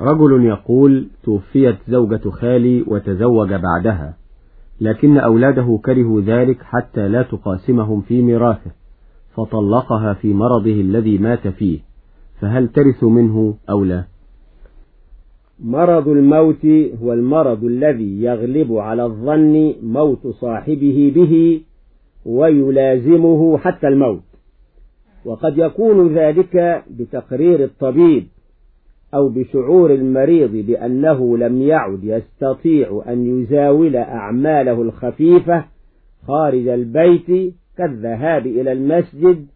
رجل يقول توفيت زوجة خالي وتزوج بعدها لكن أولاده كرهوا ذلك حتى لا تقاسمهم في ميراثه فطلقها في مرضه الذي مات فيه فهل ترث منه أو لا؟ مرض الموت هو المرض الذي يغلب على الظن موت صاحبه به ويلازمه حتى الموت وقد يكون ذلك بتقرير الطبيب أو بشعور المريض بأنه لم يعد يستطيع أن يزاول أعماله الخفيفة خارج البيت كالذهاب إلى المسجد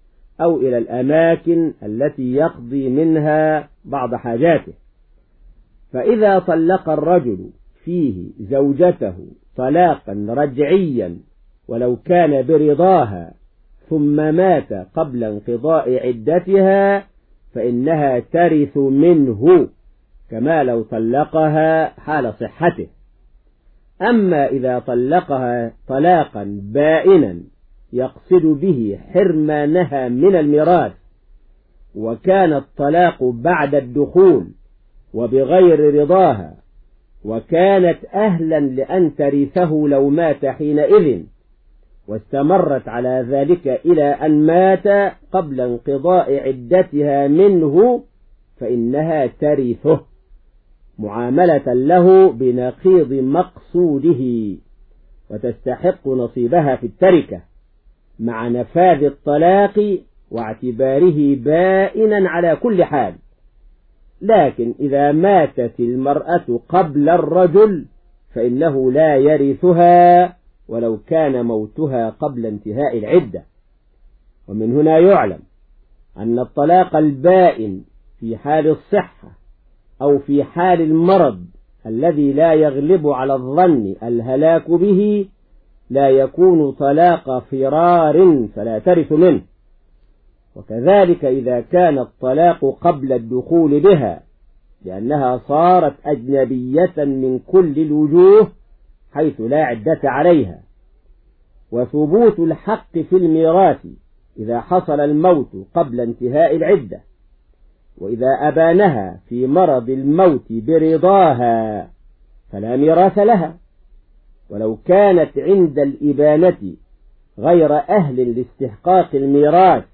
أو إلى الأماكن التي يقضي منها بعض حاجاته. فإذا طلق الرجل فيه زوجته طلاقا رجعيا ولو كان برضاها ثم مات قبل انقضاء عدتها فإنها ترث منه كما لو طلقها حال صحته. أما إذا طلقها طلاقا بائنا يقصد به حرمانها من الميراث وكان الطلاق بعد الدخول وبغير رضاها وكانت أهلا لأن ترثه لو مات حينئذ. واستمرت على ذلك إلى أن مات قبل انقضاء عدتها منه فإنها ترثه معاملة له بنقيض مقصوده وتستحق نصيبها في التركة مع نفاذ الطلاق واعتباره بائنا على كل حال. لكن إذا ماتت المرأة قبل الرجل فإنه لا يرثها ولو كان موتها قبل انتهاء العدة. ومن هنا يعلم أن الطلاق البائن في حال الصحة أو في حال المرض الذي لا يغلب على الظن الهلاك به لا يكون طلاق فرار فلا ترث منه. وكذلك إذا كان الطلاق قبل الدخول بها لأنها صارت أجنبية من كل الوجوه حيث لا عدة عليها. وثبوت الحق في الميراث إذا حصل الموت قبل انتهاء العدة. وإذا أبانها في مرض الموت برضاها فلا ميراث لها. ولو كانت عند الإبانة غير أهل لاستحقاق الميراث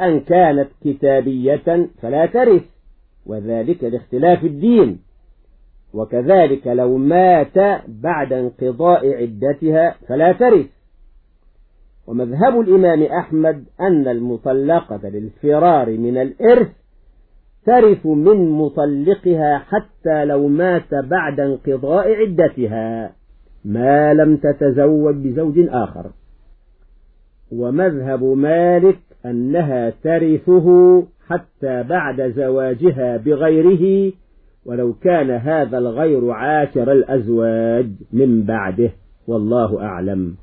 أن كانت كتابية فلا ترث. وذلك لاختلاف الدين. وكذلك لو مات بعد انقضاء عدتها فلا ترث. ومذهب الإمام أحمد أن المطلقة للفرار من الإرث ترث من مطلقها حتى لو مات بعد انقضاء عدتها ما لم تتزوج بزوج آخر. ومذهب مالك أنها ترثه حتى بعد زواجها بغيره ولو كان هذا الغير عاشر الأزواج من بعده والله أعلم.